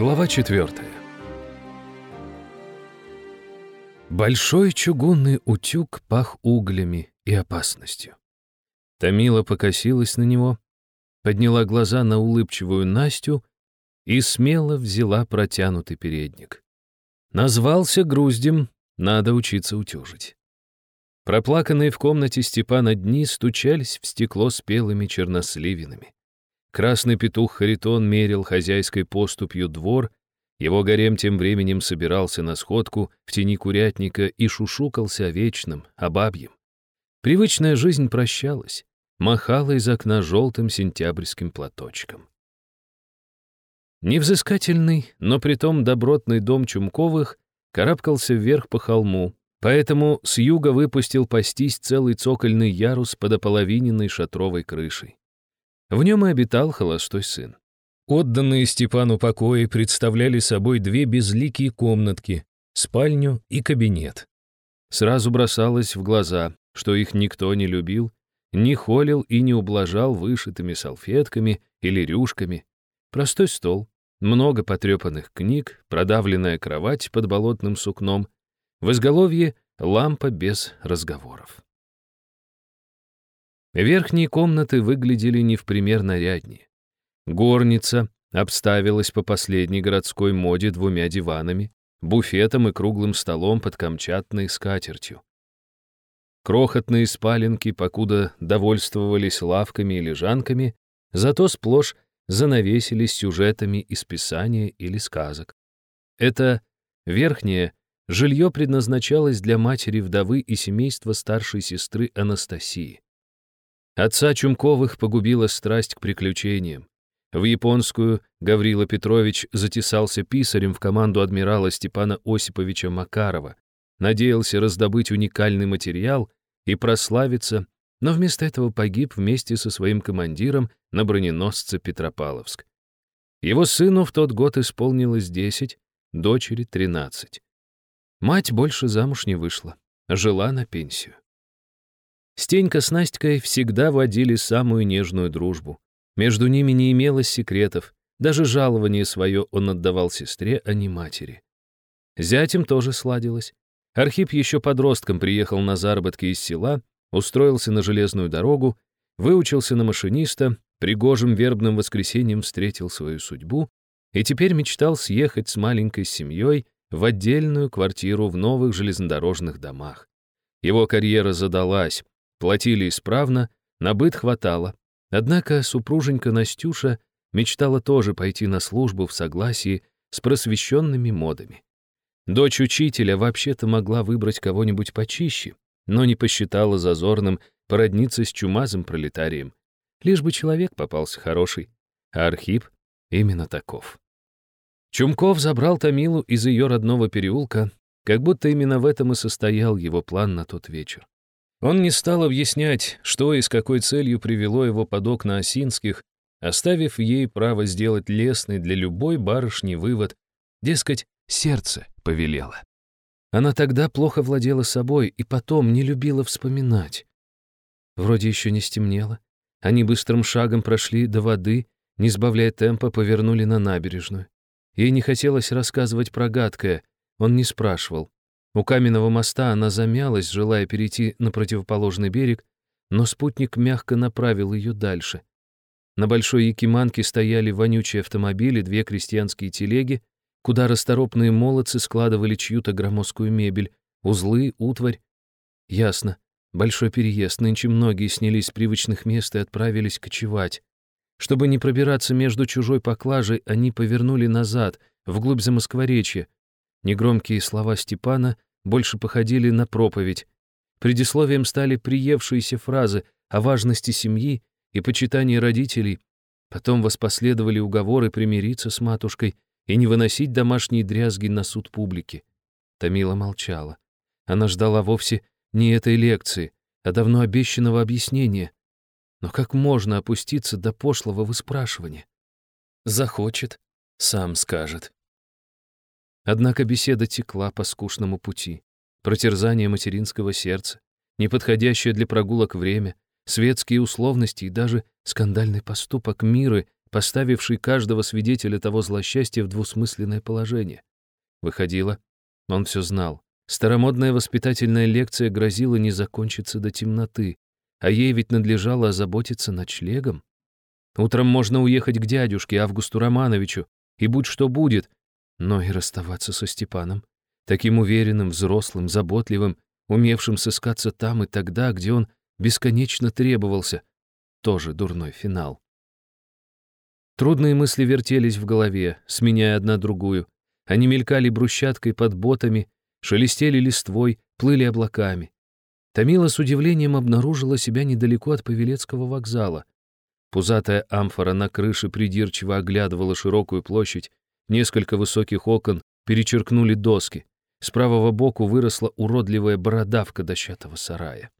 Глава четвертая. Большой чугунный утюг пах углями и опасностью. Томила покосилась на него, подняла глаза на улыбчивую Настю и смело взяла протянутый передник. Назвался груздем, надо учиться утюжить. Проплаканные в комнате Степана дни стучались в стекло спелыми черносливинами. Красный петух Харитон мерил хозяйской поступью двор, его гарем тем временем собирался на сходку в тени курятника и шушукался о вечном, о бабьем. Привычная жизнь прощалась, махала из окна желтым сентябрьским платочком. Невзыскательный, но притом добротный дом Чумковых карабкался вверх по холму, поэтому с юга выпустил пастись целый цокольный ярус под ополовиненной шатровой крышей. В нем и обитал холостой сын. Отданные Степану покои представляли собой две безликие комнатки, спальню и кабинет. Сразу бросалось в глаза, что их никто не любил, не холил и не ублажал вышитыми салфетками или рюшками. Простой стол, много потрепанных книг, продавленная кровать под болотным сукном, в изголовье лампа без разговоров. Верхние комнаты выглядели не в пример наряднее. Горница обставилась по последней городской моде двумя диванами, буфетом и круглым столом под камчатной скатертью. Крохотные спаленки, покуда довольствовались лавками и лежанками, зато сплошь занавесились сюжетами из писания или сказок. Это верхнее жилье предназначалось для матери-вдовы и семейства старшей сестры Анастасии. Отца Чумковых погубила страсть к приключениям. В японскую Гаврила Петрович затесался писарем в команду адмирала Степана Осиповича Макарова, надеялся раздобыть уникальный материал и прославиться, но вместо этого погиб вместе со своим командиром на броненосце Петропавловск. Его сыну в тот год исполнилось 10, дочери 13. Мать больше замуж не вышла, жила на пенсию. Стенька с Настькой всегда водили самую нежную дружбу. Между ними не имелось секретов, даже жалование свое он отдавал сестре, а не матери. Зятем тоже сладилось. Архип еще подростком приехал на заработки из села, устроился на железную дорогу, выучился на машиниста, пригожим вербным воскресеньем встретил свою судьбу и теперь мечтал съехать с маленькой семьей в отдельную квартиру в новых железнодорожных домах. Его карьера задалась, Платили исправно, на быт хватало. Однако супруженька Настюша мечтала тоже пойти на службу в согласии с просвещенными модами. Дочь учителя вообще-то могла выбрать кого-нибудь почище, но не посчитала зазорным породниться с чумазым пролетарием. Лишь бы человек попался хороший, а Архип именно таков. Чумков забрал Томилу из ее родного переулка, как будто именно в этом и состоял его план на тот вечер. Он не стал объяснять, что и с какой целью привело его под окна Осинских, оставив ей право сделать лестный для любой барышни вывод, дескать, сердце повелело. Она тогда плохо владела собой и потом не любила вспоминать. Вроде еще не стемнело. Они быстрым шагом прошли до воды, не сбавляя темпа, повернули на набережную. Ей не хотелось рассказывать про гадкое, он не спрашивал. У каменного моста она замялась, желая перейти на противоположный берег, но спутник мягко направил ее дальше. На большой якиманке стояли вонючие автомобили, две крестьянские телеги, куда расторопные молодцы складывали чью-то громоздкую мебель, узлы, утварь. Ясно. Большой переезд, нынче многие снялись с привычных мест и отправились кочевать. Чтобы не пробираться между чужой поклажей, они повернули назад, вглубь Замоскворечья, Негромкие слова Степана больше походили на проповедь. Предисловием стали приевшиеся фразы о важности семьи и почитании родителей. Потом воспоследовали уговоры примириться с матушкой и не выносить домашние дрязги на суд публики. Томила молчала. Она ждала вовсе не этой лекции, а давно обещанного объяснения. Но как можно опуститься до пошлого выспрашивания? Захочет, сам скажет. Однако беседа текла по скучному пути. Протерзание материнского сердца, неподходящее для прогулок время, светские условности и даже скандальный поступок Миры поставивший каждого свидетеля того злосчастья в двусмысленное положение. Выходило, он все знал. Старомодная воспитательная лекция грозила не закончиться до темноты, а ей ведь надлежало озаботиться ночлегом. Утром можно уехать к дядюшке Августу Романовичу, и будь что будет, но и расставаться со Степаном, таким уверенным, взрослым, заботливым, умевшим сыскаться там и тогда, где он бесконечно требовался. Тоже дурной финал. Трудные мысли вертелись в голове, сменяя одна другую. Они мелькали брусчаткой под ботами, шелестели листвой, плыли облаками. Томила с удивлением обнаружила себя недалеко от Павелецкого вокзала. Пузатая амфора на крыше придирчиво оглядывала широкую площадь, несколько высоких окон перечеркнули доски. С правого боку выросла уродливая бородавка дощатого сарая.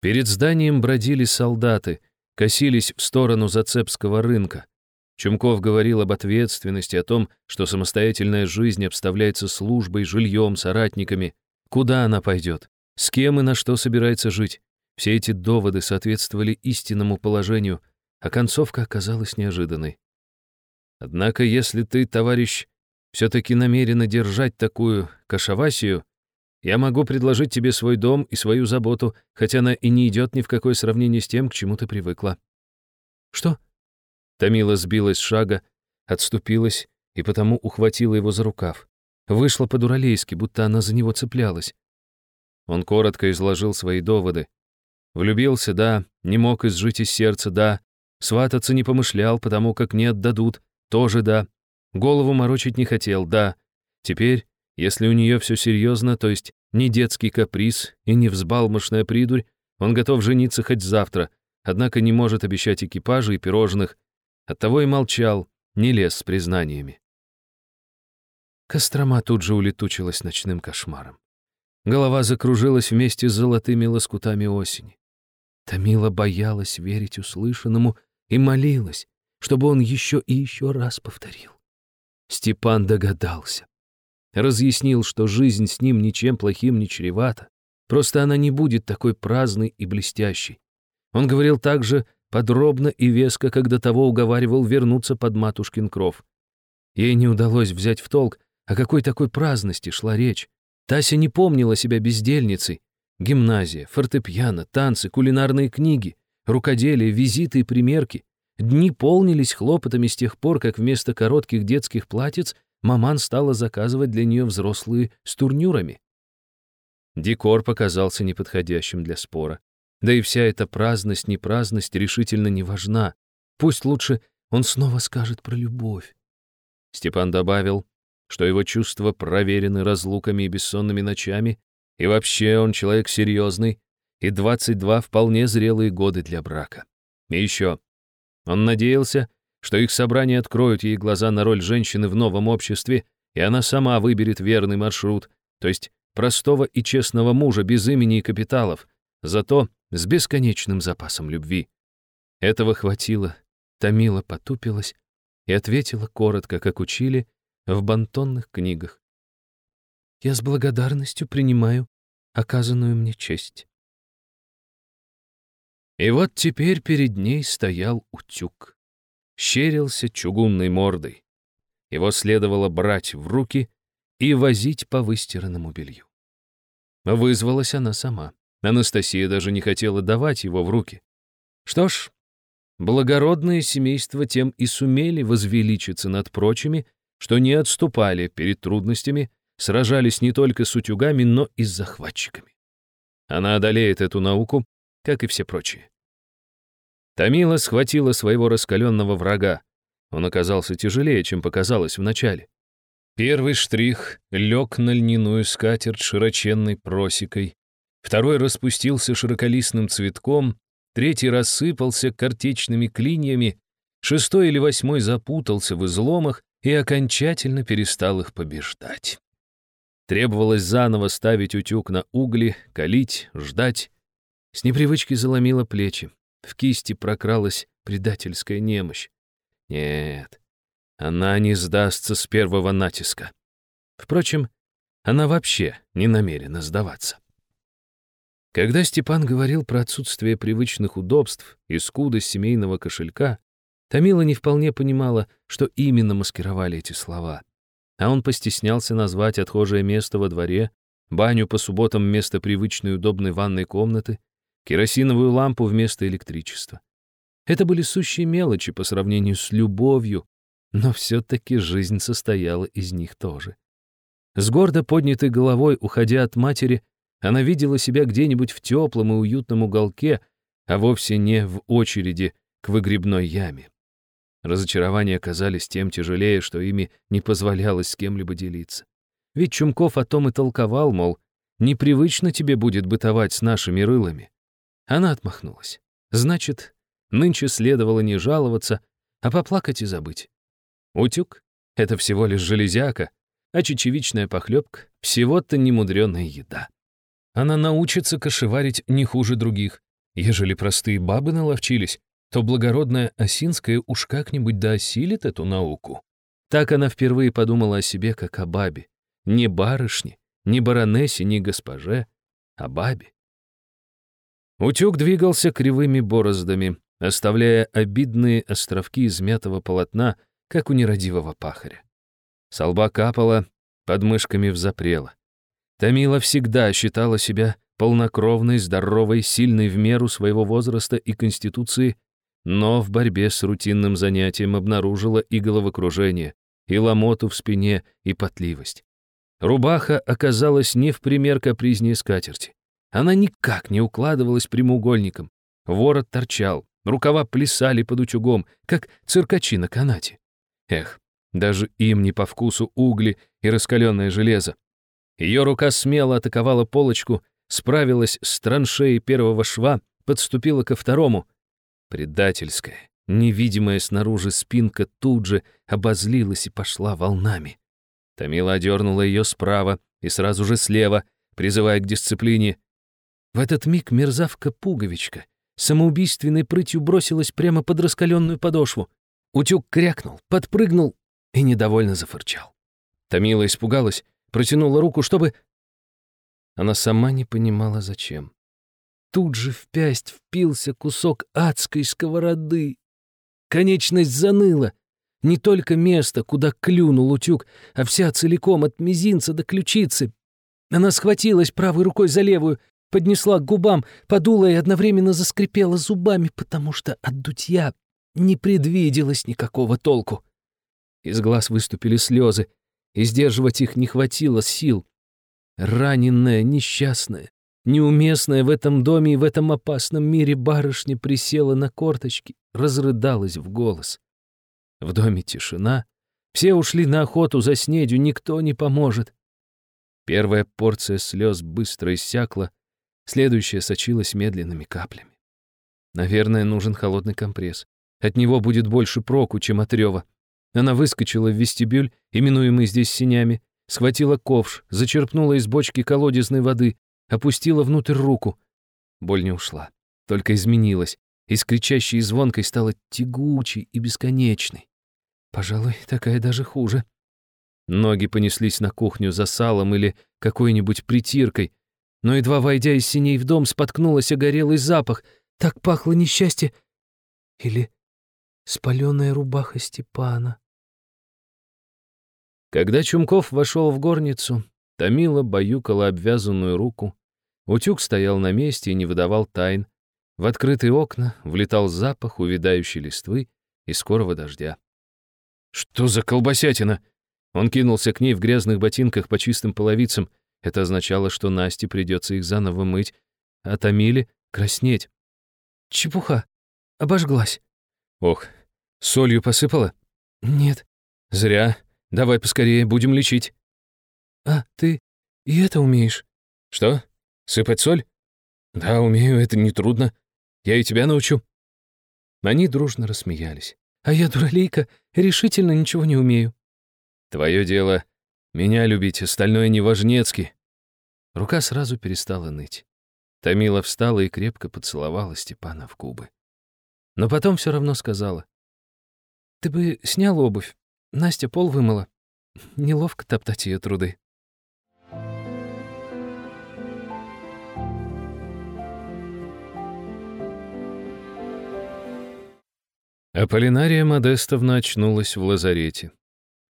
Перед зданием бродили солдаты, косились в сторону Зацепского рынка. Чумков говорил об ответственности, о том, что самостоятельная жизнь обставляется службой, жильем, соратниками. Куда она пойдет? С кем и на что собирается жить? Все эти доводы соответствовали истинному положению, а концовка оказалась неожиданной. Однако, если ты, товарищ, все-таки намерена держать такую кашавасию, я могу предложить тебе свой дом и свою заботу, хотя она и не идет ни в какое сравнение с тем, к чему ты привыкла. Что? Томила сбилась с шага, отступилась и потому ухватила его за рукав. Вышла по-дуралейски, будто она за него цеплялась. Он коротко изложил свои доводы. Влюбился, да, не мог изжить из сердца, да. Свататься не помышлял, потому как не отдадут, тоже да. Голову морочить не хотел, да. Теперь, если у нее все серьезно, то есть не детский каприз и не взбалмошная придурь, он готов жениться хоть завтра, однако не может обещать экипажа и пирожных, Оттого и молчал, не лез с признаниями. Кострома тут же улетучилась ночным кошмаром. Голова закружилась вместе с золотыми лоскутами осени. Томила боялась верить услышанному и молилась, чтобы он еще и еще раз повторил. Степан догадался. Разъяснил, что жизнь с ним ничем плохим не чревата, просто она не будет такой праздной и блестящей. Он говорил также, подробно и веско, как до того уговаривал вернуться под матушкин кров. Ей не удалось взять в толк, о какой такой праздности шла речь. Тася не помнила себя бездельницей. Гимназия, фортепиано, танцы, кулинарные книги, рукоделие, визиты и примерки. Дни полнились хлопотами с тех пор, как вместо коротких детских платьиц маман стала заказывать для нее взрослые с турнюрами. Декор показался неподходящим для спора. Да и вся эта праздность-непраздность решительно не важна. Пусть лучше он снова скажет про любовь. Степан добавил, что его чувства проверены разлуками и бессонными ночами, и вообще он человек серьезный, и 22 вполне зрелые годы для брака. И еще, он надеялся, что их собрания откроют ей глаза на роль женщины в новом обществе, и она сама выберет верный маршрут, то есть простого и честного мужа без имени и капиталов, зато с бесконечным запасом любви. Этого хватило, Томила потупилась и ответила коротко, как учили в бантонных книгах. «Я с благодарностью принимаю оказанную мне честь». И вот теперь перед ней стоял утюг. Щерился чугунной мордой. Его следовало брать в руки и возить по выстиранному белью. Вызвалась она сама. Анастасия даже не хотела давать его в руки. Что ж, благородные семейства тем и сумели возвеличиться над прочими, что не отступали перед трудностями, сражались не только с утюгами, но и с захватчиками. Она одолеет эту науку, как и все прочие. Тамила схватила своего раскаленного врага. Он оказался тяжелее, чем показалось вначале. Первый штрих лег на льняную скатерть широченной просекой, второй распустился широколистным цветком, третий рассыпался картечными клиньями, шестой или восьмой запутался в изломах и окончательно перестал их побеждать. Требовалось заново ставить утюг на угли, калить, ждать. С непривычки заломила плечи. В кисти прокралась предательская немощь. Нет, она не сдастся с первого натиска. Впрочем, она вообще не намерена сдаваться. Когда Степан говорил про отсутствие привычных удобств и скудость семейного кошелька, Тамила не вполне понимала, что именно маскировали эти слова. А он постеснялся назвать отхожее место во дворе, баню по субботам вместо привычной удобной ванной комнаты, керосиновую лампу вместо электричества. Это были сущие мелочи по сравнению с любовью, но все-таки жизнь состояла из них тоже. С гордо поднятой головой, уходя от матери, она видела себя где-нибудь в теплом и уютном уголке, а вовсе не в очереди к выгребной яме. Разочарования казались тем тяжелее, что ими не позволялось с кем-либо делиться. Ведь Чумков о том и толковал, мол, непривычно тебе будет бытовать с нашими рылами. Она отмахнулась. Значит, нынче следовало не жаловаться, а поплакать и забыть. Утюг — это всего лишь железяка, а чечевичная похлебка — всего-то немудренная еда. Она научится кошеварить не хуже других. Ежели простые бабы наловчились, то благородная Осинская уж как-нибудь доосилит эту науку. Так она впервые подумала о себе, как о бабе. Не барышне, не баронессе, не госпоже, а бабе. Утюг двигался кривыми бороздами, оставляя обидные островки измятого полотна, как у нерадивого пахаря. С лба капала, под мышками взапрела. Тамила всегда считала себя полнокровной, здоровой, сильной в меру своего возраста и конституции но в борьбе с рутинным занятием обнаружила и головокружение, и ломоту в спине, и потливость. Рубаха оказалась не в пример капризнее скатерти. Она никак не укладывалась прямоугольником. Ворот торчал, рукава плясали под утюгом, как циркачи на канате. Эх, даже им не по вкусу угли и раскаленное железо. Ее рука смело атаковала полочку, справилась с траншеей первого шва, подступила ко второму — Предательская, невидимая снаружи спинка тут же обозлилась и пошла волнами. Тамила одернула ее справа и сразу же слева, призывая к дисциплине. В этот миг мерзавка-пуговичка самоубийственной прытью бросилась прямо под раскаленную подошву. Утюг крякнул, подпрыгнул и недовольно зафырчал. Тамила испугалась, протянула руку, чтобы... Она сама не понимала, зачем. Тут же в пясть впился кусок адской сковороды. Конечность заныла. Не только место, куда клюнул утюг, а вся целиком от мизинца до ключицы. Она схватилась правой рукой за левую, поднесла к губам, подула и одновременно заскрипела зубами, потому что от дутья не предвиделось никакого толку. Из глаз выступили слезы, и сдерживать их не хватило сил. Раненная, несчастная, Неуместная в этом доме и в этом опасном мире барышня присела на корточки, разрыдалась в голос. В доме тишина. Все ушли на охоту за снедью, никто не поможет. Первая порция слез быстро иссякла, следующая сочилась медленными каплями. Наверное, нужен холодный компресс. От него будет больше проку, чем от рева. Она выскочила в вестибюль, именуемый здесь синями, схватила ковш, зачерпнула из бочки колодезной воды, опустила внутрь руку. Боль не ушла, только изменилась, и с кричащей звонкой стала тягучей и бесконечной. Пожалуй, такая даже хуже. Ноги понеслись на кухню за салом или какой-нибудь притиркой, но, едва войдя из синей в дом, споткнулась о горелый запах. Так пахло несчастье. Или спаленная рубаха Степана. Когда Чумков вошел в горницу, Томила баюкала обвязанную руку, Утюг стоял на месте и не выдавал тайн. В открытые окна влетал запах увядающей листвы и скорого дождя. «Что за колбасятина?» Он кинулся к ней в грязных ботинках по чистым половицам. Это означало, что Насте придется их заново мыть, а Томиле — краснеть. «Чепуха. Обожглась». «Ох, солью посыпала?» «Нет». «Зря. Давай поскорее, будем лечить». «А, ты и это умеешь?» «Что?» Сыпать соль? Да, умею, это нетрудно. Я и тебя научу. Они дружно рассмеялись. А я, дуралейка, решительно ничего не умею. Твое дело — меня любить, остальное не важнецки. Рука сразу перестала ныть. Томила встала и крепко поцеловала Степана в губы. Но потом все равно сказала. «Ты бы снял обувь. Настя пол вымыла. Неловко топтать ее труды». Аполлинария Модестовна очнулась в лазарете.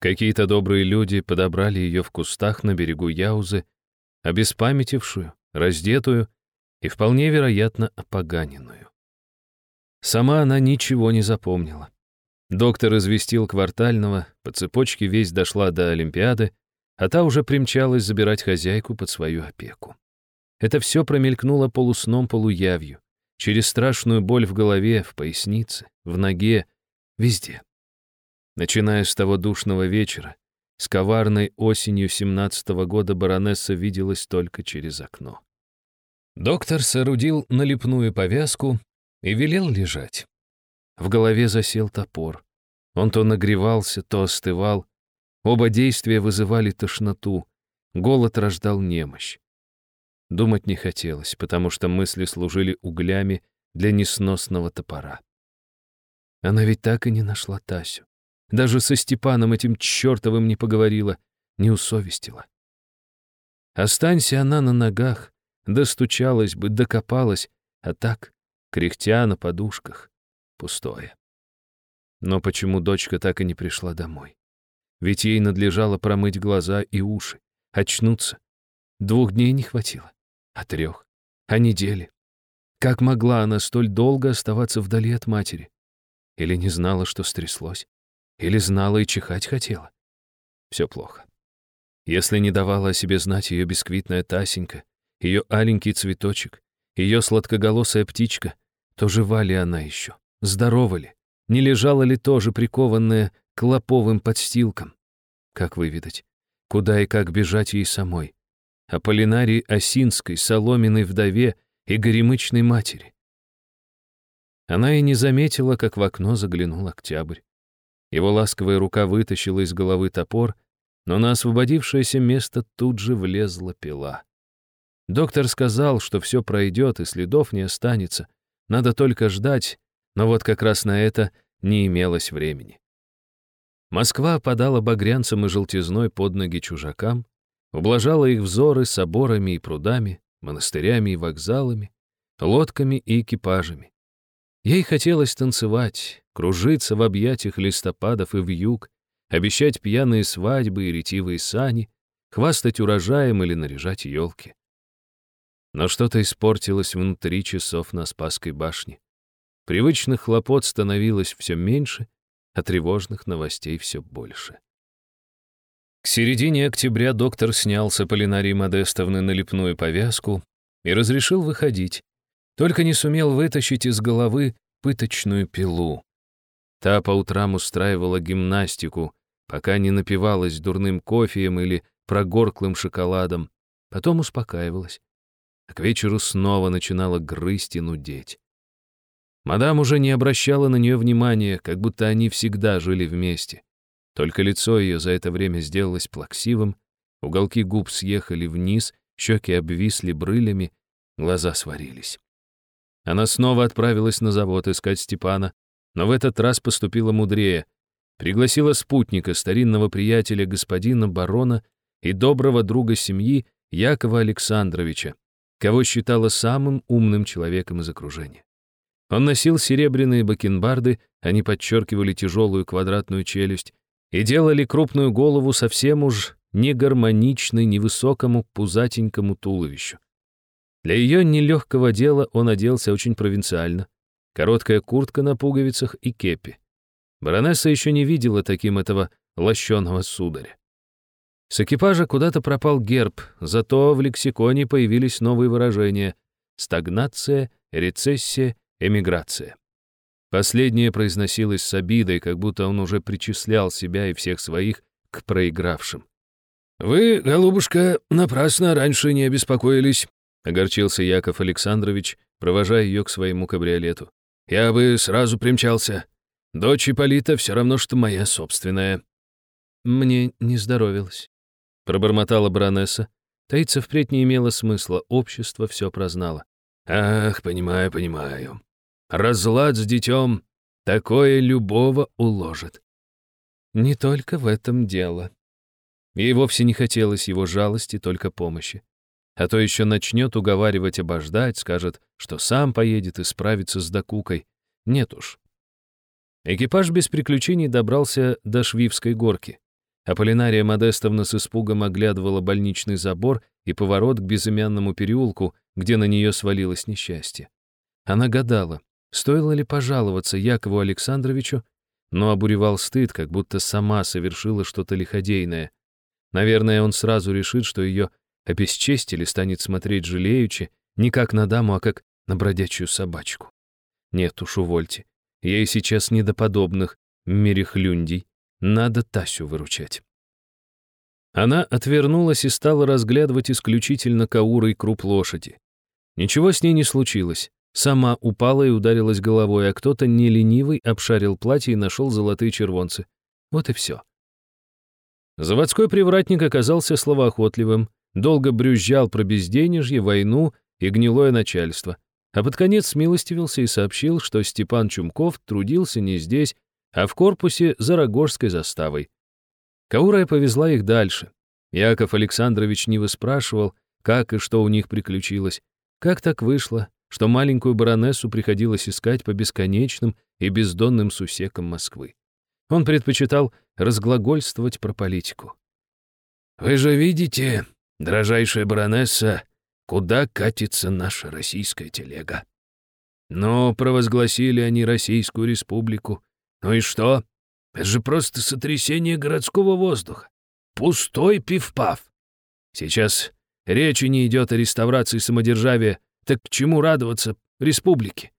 Какие-то добрые люди подобрали ее в кустах на берегу Яузы, обеспамятившую, раздетую и, вполне вероятно, опоганенную. Сама она ничего не запомнила. Доктор известил квартального, по цепочке весь дошла до Олимпиады, а та уже примчалась забирать хозяйку под свою опеку. Это все промелькнуло полусном полуявью, через страшную боль в голове, в пояснице, в ноге, везде. Начиная с того душного вечера, с коварной осенью семнадцатого года баронесса виделась только через окно. Доктор соорудил налепную повязку и велел лежать. В голове засел топор. Он то нагревался, то остывал. Оба действия вызывали тошноту. Голод рождал немощь. Думать не хотелось, потому что мысли служили углями для несносного топора. Она ведь так и не нашла Тасю. Даже со Степаном этим чертовым не поговорила, не усовестила. Останься она на ногах, достучалась бы, докопалась, а так, кряхтя на подушках, пустое. Но почему дочка так и не пришла домой? Ведь ей надлежало промыть глаза и уши, очнуться. Двух дней не хватило, а трех, а недели. Как могла она столь долго оставаться вдали от матери? Или не знала, что стряслось? Или знала и чихать хотела? Все плохо. Если не давала о себе знать ее бисквитная Тасенька, ее аленький цветочек, ее сладкоголосая птичка, то жива ли она еще? Здорова ли? Не лежала ли тоже прикованная к лоповым подстилкам? Как выведать? Куда и как бежать ей самой? Аполлинарии Осинской, соломенной вдове и горемычной матери. Она и не заметила, как в окно заглянул октябрь. Его ласковая рука вытащила из головы топор, но на освободившееся место тут же влезла пила. Доктор сказал, что все пройдет и следов не останется, надо только ждать, но вот как раз на это не имелось времени. Москва подала багрянцам и желтизной под ноги чужакам, ублажала их взоры соборами и прудами, монастырями и вокзалами, лодками и экипажами. Ей хотелось танцевать, кружиться в объятиях листопадов и вьюг, обещать пьяные свадьбы и ретивые сани, хвастать урожаем или наряжать елки. Но что-то испортилось внутри часов на Спасской башне. Привычных хлопот становилось все меньше, а тревожных новостей все больше. К середине октября доктор снял с Аполлинарии Модестовны налепную повязку и разрешил выходить, только не сумел вытащить из головы пыточную пилу. Та по утрам устраивала гимнастику, пока не напивалась дурным кофеем или прогорклым шоколадом, потом успокаивалась. А к вечеру снова начинала грызть и нудеть. Мадам уже не обращала на нее внимания, как будто они всегда жили вместе. Только лицо ее за это время сделалось плаксивым, уголки губ съехали вниз, щеки обвисли брылями, глаза сварились. Она снова отправилась на завод искать Степана, но в этот раз поступила мудрее. Пригласила спутника, старинного приятеля господина барона и доброго друга семьи Якова Александровича, кого считала самым умным человеком из окружения. Он носил серебряные бакенбарды, они подчеркивали тяжелую квадратную челюсть и делали крупную голову совсем уж не гармоничной невысокому пузатенькому туловищу. Для ее нелегкого дела он оделся очень провинциально. Короткая куртка на пуговицах и кепи. Баронесса еще не видела таким этого лощеного сударя. С экипажа куда-то пропал герб, зато в лексиконе появились новые выражения — стагнация, рецессия, эмиграция. Последнее произносилось с обидой, как будто он уже причислял себя и всех своих к проигравшим. «Вы, голубушка, напрасно раньше не обеспокоились», Огорчился Яков Александрович, провожая ее к своему кабриолету. «Я бы сразу примчался. Дочь Ипполита все равно, что моя собственная». «Мне не здоровилось», — пробормотала баронесса. Таиться впредь не имело смысла, общество все прознало. «Ах, понимаю, понимаю. Разлад с детем такое любого уложит». Не только в этом дело. Ей вовсе не хотелось его жалости, только помощи. А то еще начнет уговаривать обождать, скажет, что сам поедет и справится с докукой. Нет уж. Экипаж без приключений добрался до Швивской горки. Аполлинария Модестовна с испугом оглядывала больничный забор и поворот к безымянному переулку, где на нее свалилось несчастье. Она гадала, стоило ли пожаловаться Якову Александровичу, но обуревал стыд, как будто сама совершила что-то лиходейное. Наверное, он сразу решит, что ее обесчестили, станет смотреть жалеючи, не как на даму, а как на бродячую собачку. Нет уж, увольте. Ей сейчас не до подобных мерехлюндей. Надо Тасю выручать. Она отвернулась и стала разглядывать исключительно каурой круп лошади. Ничего с ней не случилось. Сама упала и ударилась головой, а кто-то не ленивый обшарил платье и нашел золотые червонцы. Вот и все. Заводской привратник оказался словоохотливым, долго брюзжал про безденежье, войну и гнилое начальство, а под конец смилостивился и сообщил, что Степан Чумков трудился не здесь, а в корпусе за Рогожской заставой. Каурая повезла их дальше. Яков Александрович не выспрашивал, как и что у них приключилось. Как так вышло, что маленькую баронессу приходилось искать по бесконечным и бездонным сусекам Москвы. Он предпочитал разглагольствовать про политику. «Вы же видите, дрожайшая баронесса, куда катится наша российская телега. Но провозгласили они Российскую республику. Ну и что? Это же просто сотрясение городского воздуха. Пустой пивпав. Сейчас речи не идет о реставрации самодержавия, так к чему радоваться республике?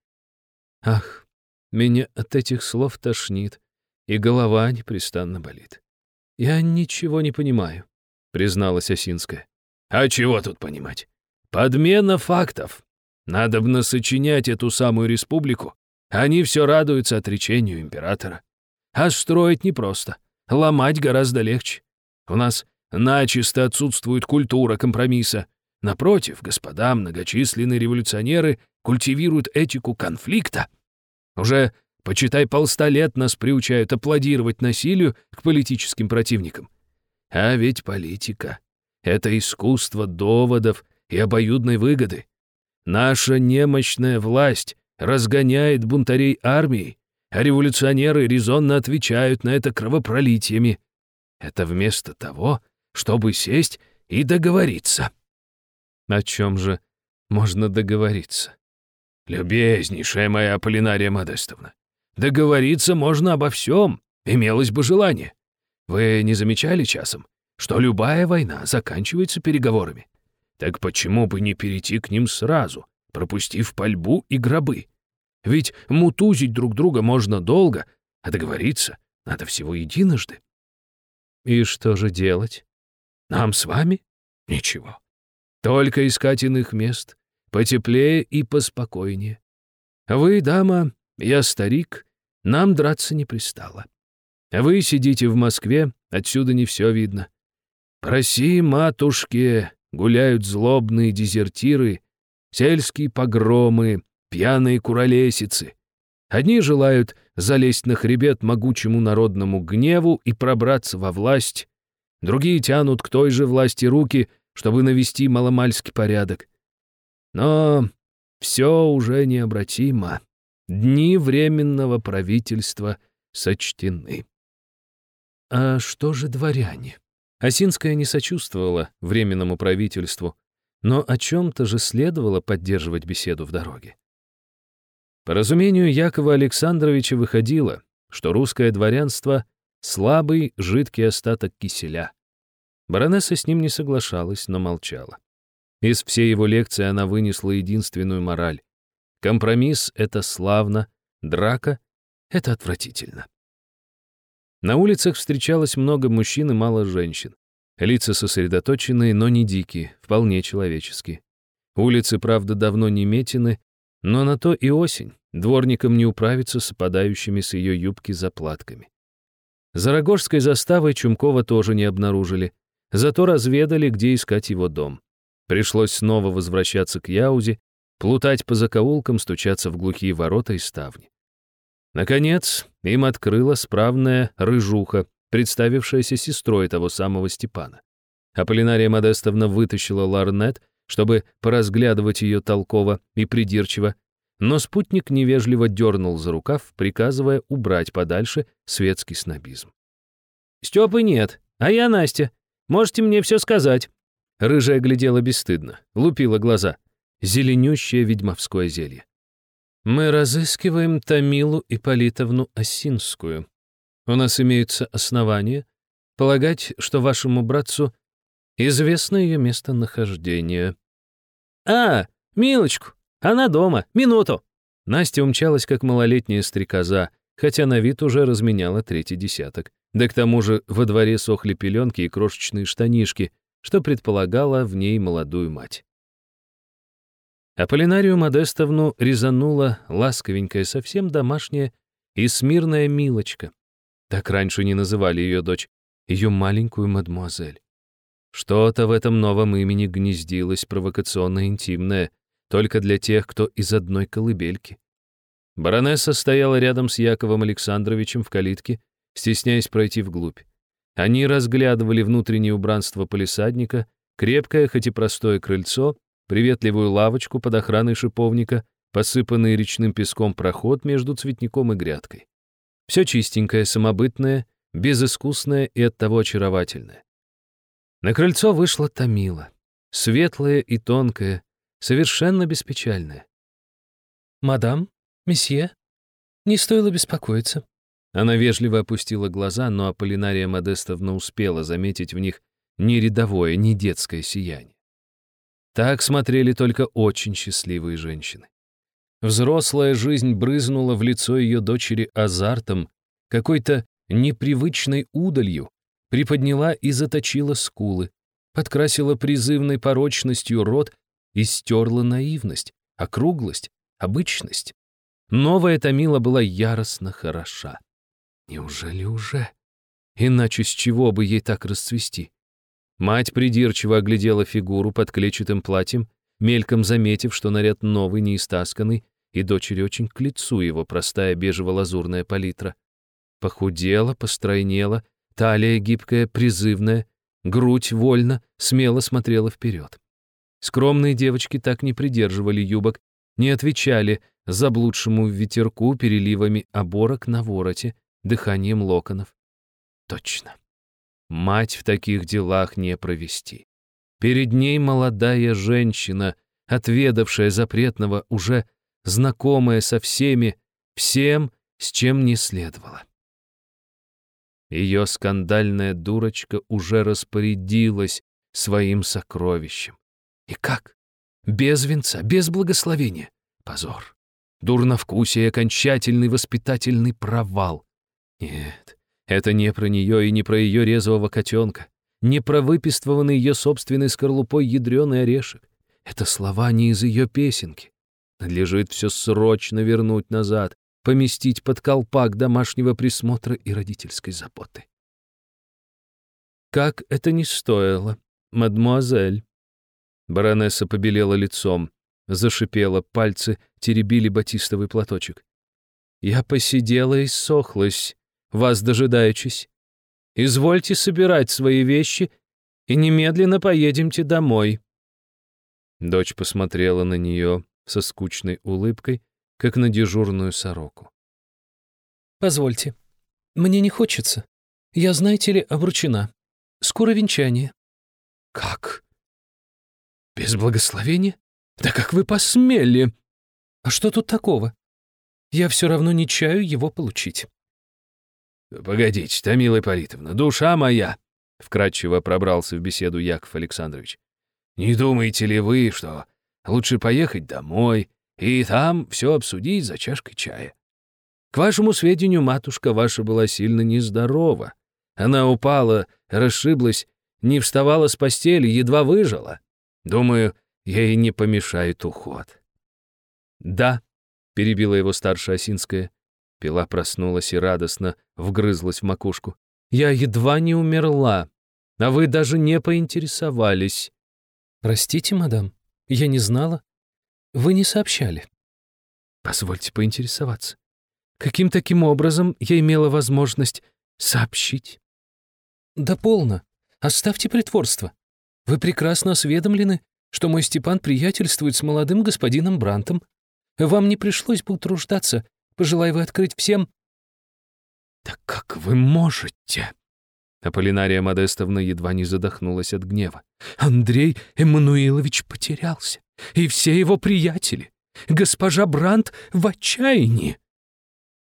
Ах, меня от этих слов тошнит, и голова непрестанно болит. Я ничего не понимаю, призналась Осинская. А чего тут понимать? Подмена фактов. Надо бы насочинять эту самую республику. Они все радуются отречению императора. А строить непросто. Ломать гораздо легче. У нас начисто отсутствует культура компромисса. Напротив, господа многочисленные революционеры культивируют этику конфликта. Уже, почитай, полста лет нас приучают аплодировать насилию к политическим противникам. А ведь политика — это искусство доводов и обоюдной выгоды. Наша немощная власть разгоняет бунтарей армией, а революционеры резонно отвечают на это кровопролитиями. Это вместо того, чтобы сесть и договориться. О чем же можно договориться? Любезнейшая моя Аполлинария Модестовна, договориться можно обо всем, имелось бы желание. Вы не замечали часом, что любая война заканчивается переговорами? Так почему бы не перейти к ним сразу, пропустив пальбу и гробы? Ведь мутузить друг друга можно долго, а договориться надо всего единожды. И что же делать? Нам с вами? Ничего. Только искать иных мест, потеплее и поспокойнее. Вы, дама, я старик, нам драться не пристало. Вы сидите в Москве, отсюда не все видно. Проси, матушке, гуляют злобные дезертиры, сельские погромы, пьяные куролесицы. Одни желают залезть на хребет могучему народному гневу и пробраться во власть, другие тянут к той же власти руки, чтобы навести маломальский порядок. Но все уже необратимо. Дни временного правительства сочтены. А что же дворяне? Осинская не сочувствовала временному правительству, но о чем-то же следовало поддерживать беседу в дороге. По разумению Якова Александровича выходило, что русское дворянство — слабый, жидкий остаток киселя. Баронесса с ним не соглашалась, но молчала. Из всей его лекции она вынесла единственную мораль. Компромисс — это славно, драка — это отвратительно. На улицах встречалось много мужчин и мало женщин. Лица сосредоточенные, но не дикие, вполне человеческие. Улицы, правда, давно не метены, но на то и осень. Дворникам не управиться с опадающими с ее юбки заплатками. За Рогожской заставой Чумкова тоже не обнаружили, зато разведали, где искать его дом. Пришлось снова возвращаться к Яузе, плутать по закоулкам, стучаться в глухие ворота и ставни. Наконец, им открыла справная рыжуха, представившаяся сестрой того самого Степана. Аполлинария Модестовна вытащила ларнет, чтобы поразглядывать ее толково и придирчиво, но спутник невежливо дернул за рукав, приказывая убрать подальше светский снобизм. «Степы нет, а я Настя. Можете мне все сказать». Рыжая глядела бесстыдно, лупила глаза. Зеленющее ведьмовское зелье. «Мы разыскиваем Тамилу Ипполитовну Осинскую. У нас имеются основания полагать, что вашему братцу известно ее местонахождение». «А, Милочку, она дома, минуту!» Настя умчалась, как малолетняя стрекоза, хотя на вид уже разменяла третий десяток. Да к тому же во дворе сохли пеленки и крошечные штанишки, что предполагало в ней молодую мать. Аполлинарию Модестовну резанула ласковенькая, совсем домашняя и смирная Милочка. Так раньше не называли ее дочь, ее маленькую мадмуазель. Что-то в этом новом имени гнездилось провокационно-интимное, только для тех, кто из одной колыбельки. Баронесса стояла рядом с Яковом Александровичем в калитке, стесняясь пройти вглубь. Они разглядывали внутреннее убранство полисадника, крепкое, хоть и простое крыльцо, приветливую лавочку под охраной шиповника, посыпанный речным песком проход между цветником и грядкой. Все чистенькое, самобытное, безыскусное и оттого очаровательное. На крыльцо вышла Томила, светлая и тонкая, совершенно беспечальная. «Мадам, месье, не стоило беспокоиться». Она вежливо опустила глаза, но Аполлинария Модестовна успела заметить в них ни рядовое, ни детское сияние. Так смотрели только очень счастливые женщины. Взрослая жизнь брызнула в лицо ее дочери азартом, какой-то непривычной удалью, приподняла и заточила скулы, подкрасила призывной порочностью рот и стерла наивность, округлость, обычность. Новая Томила была яростно хороша. Неужели уже? Иначе с чего бы ей так расцвести? Мать придирчиво оглядела фигуру под клетчатым платьем, мельком заметив, что наряд новый, не истасканный, и дочери очень к лицу его простая бежево-лазурная палитра. Похудела, постройнела, талия гибкая, призывная, грудь вольно, смело смотрела вперед. Скромные девочки так не придерживали юбок, не отвечали заблудшему ветерку переливами оборок на вороте, дыханием локонов. Точно. Мать в таких делах не провести. Перед ней молодая женщина, отведавшая запретного, уже знакомая со всеми, всем, с чем не следовало. Ее скандальная дурочка уже распорядилась своим сокровищем. И как? Без венца, без благословения. Позор. Дурновкусие, окончательный воспитательный провал. Нет, это не про нее и не про ее резвого котенка, не про выпиствованный ее собственной скорлупой ядреный орешек. Это слова не из ее песенки. Надлежит все срочно вернуть назад, поместить под колпак домашнего присмотра и родительской заботы. Как это не стоило, мадмуазель. Баронесса побелела лицом, зашипела, пальцы теребили батистовый платочек. «Я посидела и сохлась, вас дожидаючись. Извольте собирать свои вещи и немедленно поедемте домой». Дочь посмотрела на нее со скучной улыбкой, как на дежурную сороку. «Позвольте, мне не хочется. Я, знаете ли, обручена. Скоро венчание». «Как?» «Без благословения? Да как вы посмели?» «А что тут такого? Я все равно не чаю его получить». «Погодите, Томила Ипполитовна, душа моя!» — вкратчиво пробрался в беседу Яков Александрович. «Не думаете ли вы, что лучше поехать домой и там все обсудить за чашкой чая? К вашему сведению, матушка ваша была сильно нездорова. Она упала, расшиблась, не вставала с постели, едва выжила. Думаю, ей не помешает уход. «Да», — перебила его старшая Осинская. Пила проснулась и радостно вгрызлась в макушку. «Я едва не умерла, а вы даже не поинтересовались». «Простите, мадам, я не знала. Вы не сообщали». «Позвольте поинтересоваться. Каким таким образом я имела возможность сообщить?» «Да полно. Оставьте притворство. Вы прекрасно осведомлены, что мой Степан приятельствует с молодым господином Брантом. Вам не пришлось бы утруждаться, пожелая вы открыть всем...» «Да как вы можете?» Аполлинария Модестовна едва не задохнулась от гнева. «Андрей Эммануилович потерялся, и все его приятели. Госпожа Брандт в отчаянии».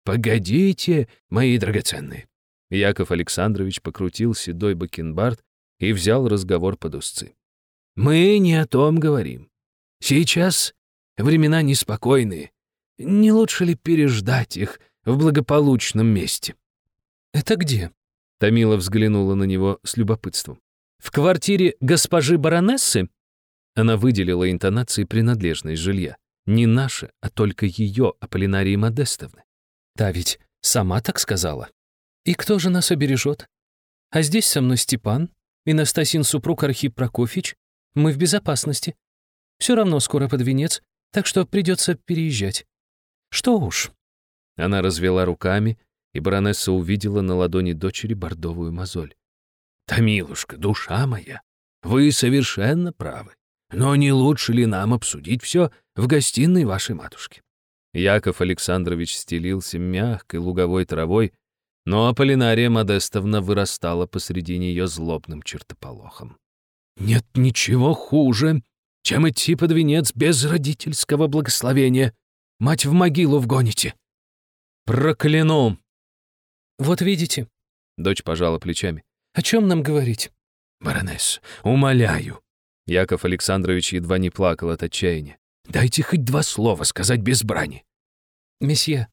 «Погодите, мои драгоценные!» Яков Александрович покрутил седой бакенбард и взял разговор под узцы. «Мы не о том говорим. Сейчас времена неспокойные. Не лучше ли переждать их в благополучном месте?» «Это где?» Тамила взглянула на него с любопытством. «В квартире госпожи баронессы?» Она выделила интонации принадлежность жилья. Не наше, а только ее, Аполлинарии Модестовны. «Та ведь сама так сказала. И кто же нас обережет? А здесь со мной Степан и Настасин супруг Архип Прокофьевич. Мы в безопасности. Все равно скоро под венец, так что придется переезжать. Что уж». Она развела руками, и баронесса увидела на ладони дочери бордовую мозоль. «Томилушка, душа моя, вы совершенно правы. Но не лучше ли нам обсудить все в гостиной вашей матушки?» Яков Александрович стелился мягкой луговой травой, но Аполлинария Модестовна вырастала посреди нее злобным чертополохом. «Нет ничего хуже, чем идти под венец без родительского благословения. Мать в могилу вгоните!» «Прокляну!» «Вот видите», — дочь пожала плечами, — «о чем нам говорить?» «Баронесс, умоляю». Яков Александрович едва не плакал от отчаяния. «Дайте хоть два слова сказать без брани». «Месье,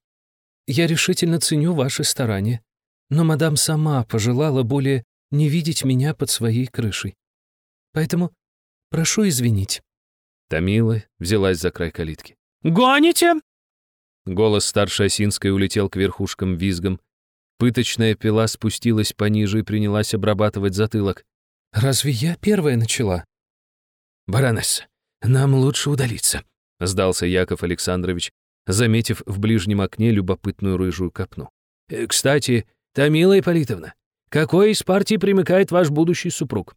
я решительно ценю ваши старания, но мадам сама пожелала более не видеть меня под своей крышей. Поэтому прошу извинить». Томила взялась за край калитки. «Гоните?» Голос старшей Осинской улетел к верхушкам визгом, Пыточная пила спустилась пониже и принялась обрабатывать затылок. «Разве я первая начала?» «Баронесса, нам лучше удалиться», — сдался Яков Александрович, заметив в ближнем окне любопытную рыжую копну. «Э, «Кстати, Тамила Ипполитовна, какой из партий примыкает ваш будущий супруг?»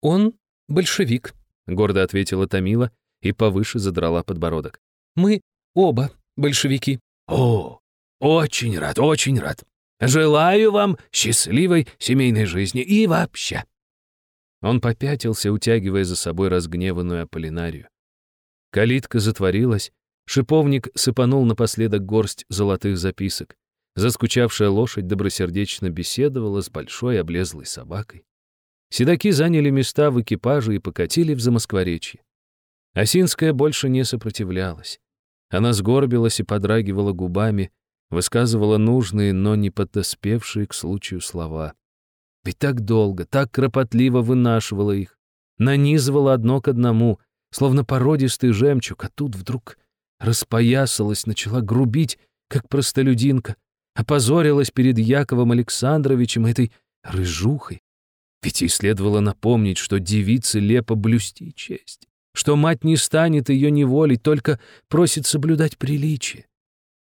«Он большевик», — гордо ответила Тамила и повыше задрала подбородок. «Мы оба большевики». «О, очень рад, очень рад. Желаю вам счастливой семейной жизни и вообще». Он попятился, утягивая за собой разгневанную Аполлинарию. Калитка затворилась, шиповник сыпанул напоследок горсть золотых записок. Заскучавшая лошадь добросердечно беседовала с большой облезлой собакой. Седаки заняли места в экипаже и покатили в Замоскворечье. Осинская больше не сопротивлялась. Она сгорбилась и подрагивала губами, высказывала нужные, но не подоспевшие к случаю слова. Ведь так долго, так кропотливо вынашивала их, нанизывала одно к одному, словно породистый жемчуг, а тут вдруг распоясалась, начала грубить, как простолюдинка, опозорилась перед Яковом Александровичем этой рыжухой. Ведь ей следовало напомнить, что девице лепо блюсти честь, что мать не станет ее неволить, только просит соблюдать приличие.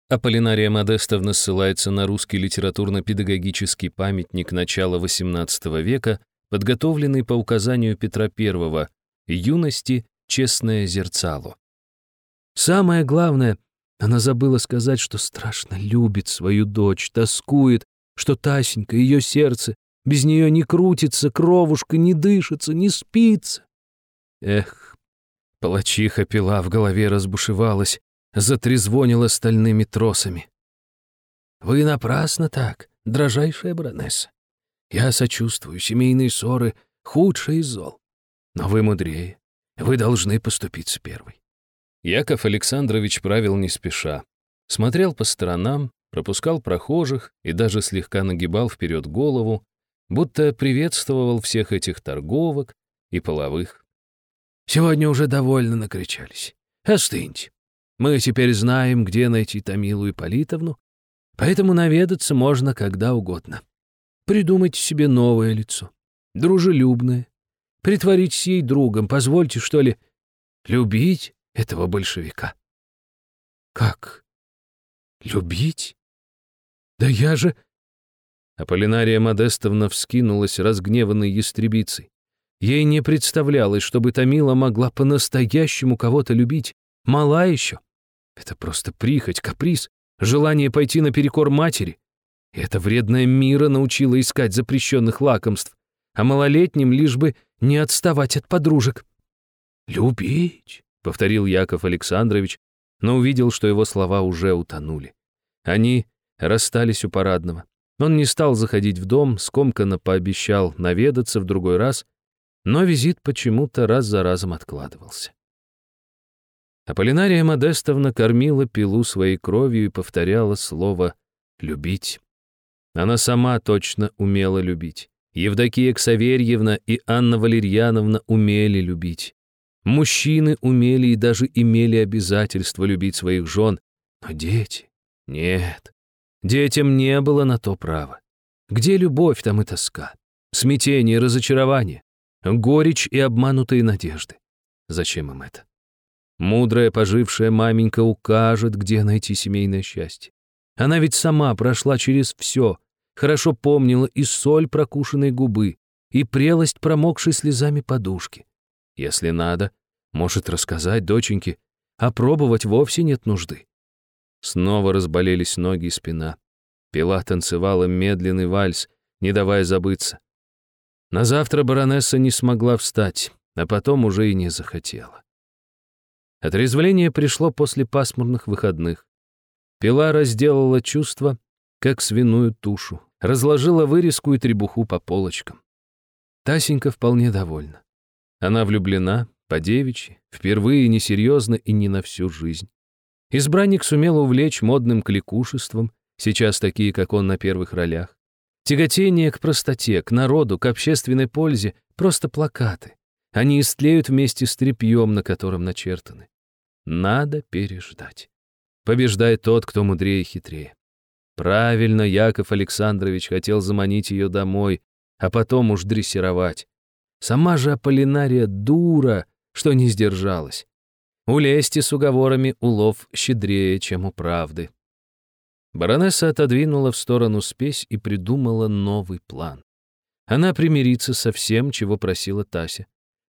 Аполлинария Модестовна ссылается на русский литературно-педагогический памятник начала XVIII века, подготовленный по указанию Петра I, юности «Честное зерцало». Самое главное, она забыла сказать, что страшно любит свою дочь, тоскует, что Тасенька, ее сердце, без нее не крутится, кровушка не дышится, не спится. Эх, палачиха пила в голове разбушевалась, затрезвонила стальными тросами. «Вы напрасно так, дрожайшая баронесса. Я сочувствую, семейные ссоры — худшие из зол. Но вы мудрее, вы должны поступиться первой». Яков Александрович правил не спеша. Смотрел по сторонам, пропускал прохожих и даже слегка нагибал вперед голову, будто приветствовал всех этих торговок и половых. «Сегодня уже довольно накричались. Остыньте. Мы теперь знаем, где найти Томилу Ипполитовну, поэтому наведаться можно когда угодно. Придумайте себе новое лицо, дружелюбное. Притворитесь ей другом, позвольте, что ли, любить этого большевика. Как? Любить? Да я же... Аполлинария Модестовна вскинулась разгневанной ястребицей. Ей не представлялось, чтобы Томила могла по-настоящему кого-то любить. Мала еще. Это просто прихоть, каприз, желание пойти наперекор матери. И эта вредная мира научила искать запрещенных лакомств, а малолетним лишь бы не отставать от подружек. «Любить», — повторил Яков Александрович, но увидел, что его слова уже утонули. Они расстались у парадного. Он не стал заходить в дом, скомканно пообещал наведаться в другой раз, но визит почему-то раз за разом откладывался. Аполлинария Модестовна кормила пилу своей кровью и повторяла слово «любить». Она сама точно умела любить. Евдокия Ксаверьевна и Анна Валерьяновна умели любить. Мужчины умели и даже имели обязательство любить своих жен, но дети — нет. Детям не было на то права. Где любовь, там и тоска. Смятение, разочарование. Горечь и обманутые надежды. Зачем им это? Мудрая, пожившая маменька укажет, где найти семейное счастье. Она ведь сама прошла через все, хорошо помнила и соль прокушенной губы, и прелость промокшей слезами подушки. Если надо, может рассказать доченьке, а пробовать вовсе нет нужды. Снова разболелись ноги и спина. Пила танцевала медленный вальс, не давая забыться. На завтра баронесса не смогла встать, а потом уже и не захотела. Отрезвление пришло после пасмурных выходных. Пила разделала чувства, как свиную тушу, разложила вырезку и требуху по полочкам. Тасенька вполне довольна. Она влюблена, по девичьи, впервые несерьезно и не на всю жизнь. Избранник сумел увлечь модным кликушеством, сейчас такие, как он на первых ролях. Тяготение к простоте, к народу, к общественной пользе — просто плакаты. Они истлеют вместе с тряпьем, на котором начертаны. Надо переждать. Побеждает тот, кто мудрее и хитрее. Правильно Яков Александрович хотел заманить ее домой, а потом уж дрессировать. Сама же Аполлинария дура, что не сдержалась. У лести с уговорами улов щедрее, чем у правды. Баронесса отодвинула в сторону спесь и придумала новый план. Она примирится со всем, чего просила Тася.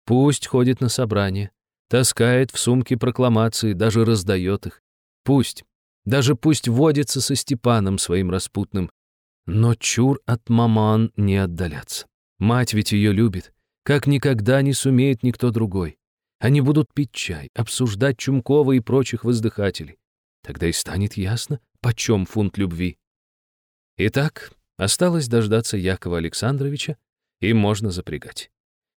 Пусть ходит на собрание, таскает в сумке прокламации, даже раздает их. Пусть, даже пусть водится со Степаном своим распутным. Но чур от маман не отдаляться. Мать ведь ее любит, как никогда не сумеет никто другой. Они будут пить чай, обсуждать Чумкова и прочих воздыхателей. Тогда и станет ясно, почем фунт любви. Итак, осталось дождаться Якова Александровича, и можно запрягать.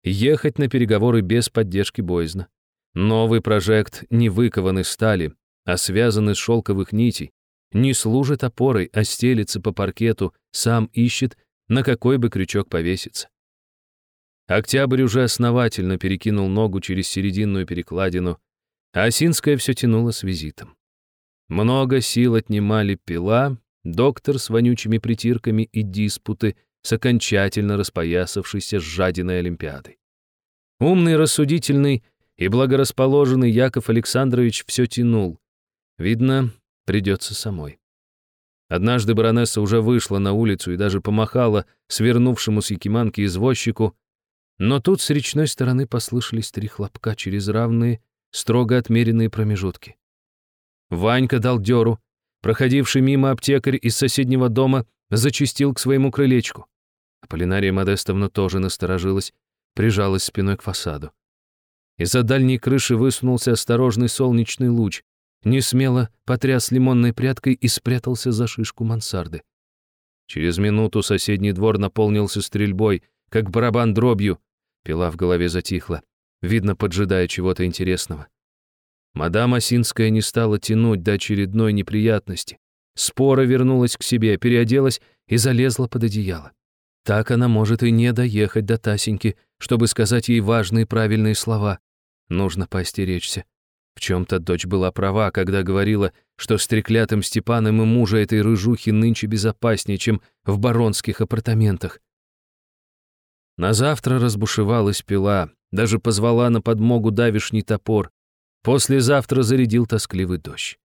Ехать на переговоры без поддержки Боязна. Новый прожект не выкован из стали, а связан из шелковых нитей, не служит опорой, а стелится по паркету, сам ищет, на какой бы крючок повеситься. Октябрь уже основательно перекинул ногу через серединную перекладину, а Осинская все тянула с визитом. Много сил отнимали пила, доктор с вонючими притирками и диспуты с окончательно распоясавшейся жадиной Олимпиадой. Умный, рассудительный и благорасположенный Яков Александрович все тянул. Видно, придется самой. Однажды баронесса уже вышла на улицу и даже помахала свернувшему с Якиманки извозчику, но тут с речной стороны послышались три хлопка через равные, строго отмеренные промежутки. Ванька дал дёру. Проходивший мимо аптекарь из соседнего дома зачистил к своему крылечку. Аполлинария Модестовна тоже насторожилась, прижалась спиной к фасаду. Из-за дальней крыши высунулся осторожный солнечный луч, несмело потряс лимонной прядкой и спрятался за шишку мансарды. Через минуту соседний двор наполнился стрельбой, как барабан дробью, Пила в голове затихла, видно, поджидая чего-то интересного. Мадам Осинская не стала тянуть до очередной неприятности. Спора вернулась к себе, переоделась и залезла под одеяло. Так она может и не доехать до Тасеньки, чтобы сказать ей важные правильные слова. Нужно поостеречься. В чем-то дочь была права, когда говорила, что с треклятым Степаном и мужа этой рыжухи нынче безопаснее, чем в баронских апартаментах. На завтра разбушевалась пила, даже позвала на подмогу давишний топор. Послезавтра зарядил тоскливый дождь.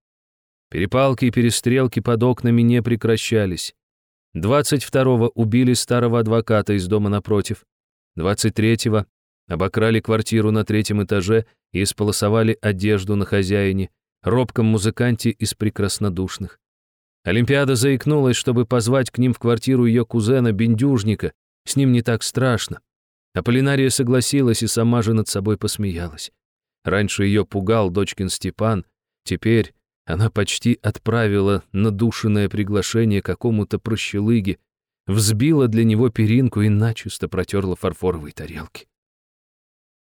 Перепалки и перестрелки под окнами не прекращались. 22-го убили старого адвоката из дома напротив. 23-го обокрали квартиру на третьем этаже и исполосовали одежду на хозяине, робком музыканте из прекраснодушных. Олимпиада заикнулась, чтобы позвать к ним в квартиру ее кузена Бендюжника, с ним не так страшно. Аполлинария согласилась и сама же над собой посмеялась. Раньше ее пугал дочкин Степан, теперь она почти отправила надушенное приглашение какому-то прощелыге, взбила для него перинку и начисто протерла фарфоровые тарелки.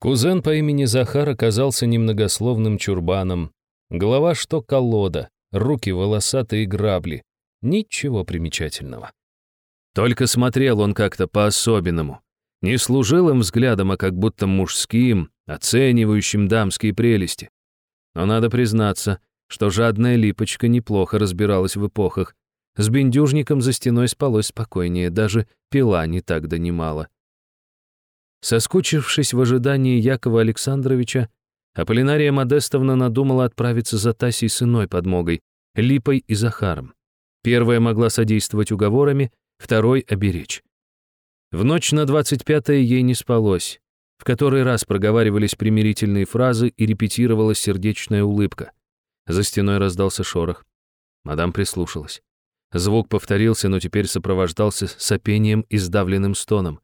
Кузен по имени Захар оказался немногословным чурбаном. Голова что колода, руки волосатые грабли. Ничего примечательного. Только смотрел он как-то по-особенному. Не служил им взглядом, а как будто мужским, оценивающим дамские прелести. Но надо признаться, что жадная липочка неплохо разбиралась в эпохах. С бендюжником за стеной спалось спокойнее, даже пила не так донимала. Соскучившись в ожидании Якова Александровича, Аполлинария Модестовна надумала отправиться за Тасей с иной подмогой, Липой и Захаром. Первая могла содействовать уговорами, второй — оберечь. В ночь на 25-е ей не спалось. В который раз проговаривались примирительные фразы и репетировалась сердечная улыбка. За стеной раздался шорох. Мадам прислушалась. Звук повторился, но теперь сопровождался сопением и сдавленным стоном.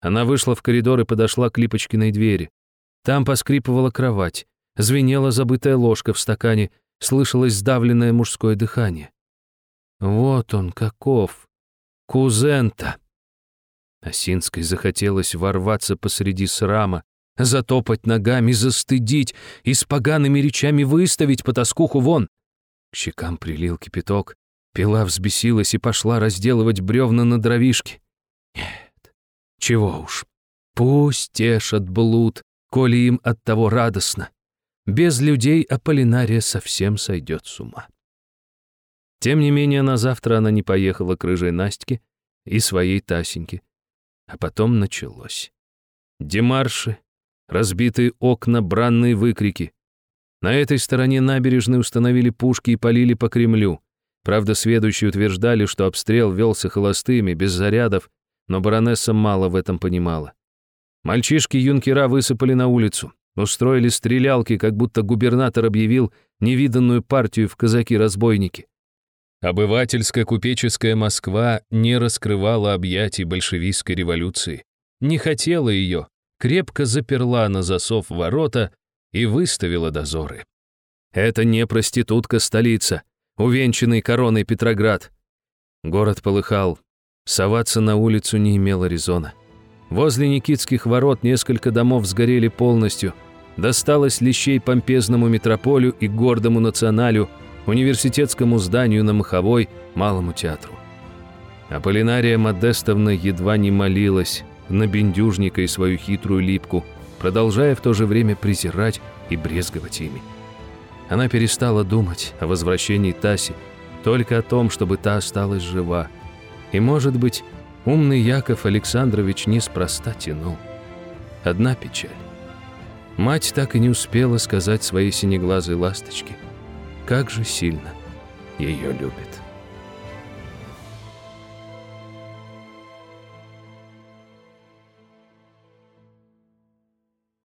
Она вышла в коридор и подошла к Липочкиной двери. Там поскрипывала кровать, звенела забытая ложка в стакане, слышалось сдавленное мужское дыхание. Вот он каков! Кузента! Осинской захотелось ворваться посреди срама, затопать ногами, застыдить и с погаными речами выставить по тоскуху вон. К щекам прилил кипяток, пила взбесилась и пошла разделывать бревна на дровишке. Нет, чего уж, пусть тешат блуд, коли им от того радостно. Без людей Аполлинария совсем сойдет с ума. Тем не менее, на завтра она не поехала к рыжей Настьке и своей Тасеньке. А потом началось. Демарши, разбитые окна, бранные выкрики. На этой стороне набережной установили пушки и полили по Кремлю. Правда, сведущие утверждали, что обстрел велся холостыми, без зарядов, но баронесса мало в этом понимала. Мальчишки-юнкера высыпали на улицу, устроили стрелялки, как будто губернатор объявил невиданную партию в казаки-разбойники. Обывательская купеческая Москва не раскрывала объятий большевистской революции, не хотела ее, крепко заперла на засов ворота и выставила дозоры. Это не проститутка-столица, увенчанный короной Петроград. Город полыхал, соваться на улицу не имело резона. Возле Никитских ворот несколько домов сгорели полностью, досталось лещей помпезному метрополю и гордому националю – университетскому зданию на Маховой, Малому театру. Аполлинария Модестовна едва не молилась на бендюжника и свою хитрую липку, продолжая в то же время презирать и брезговать ими. Она перестала думать о возвращении Таси, только о том, чтобы та осталась жива. И, может быть, умный Яков Александрович неспроста тянул. Одна печаль. Мать так и не успела сказать своей синеглазой ласточке – как же сильно ее любит.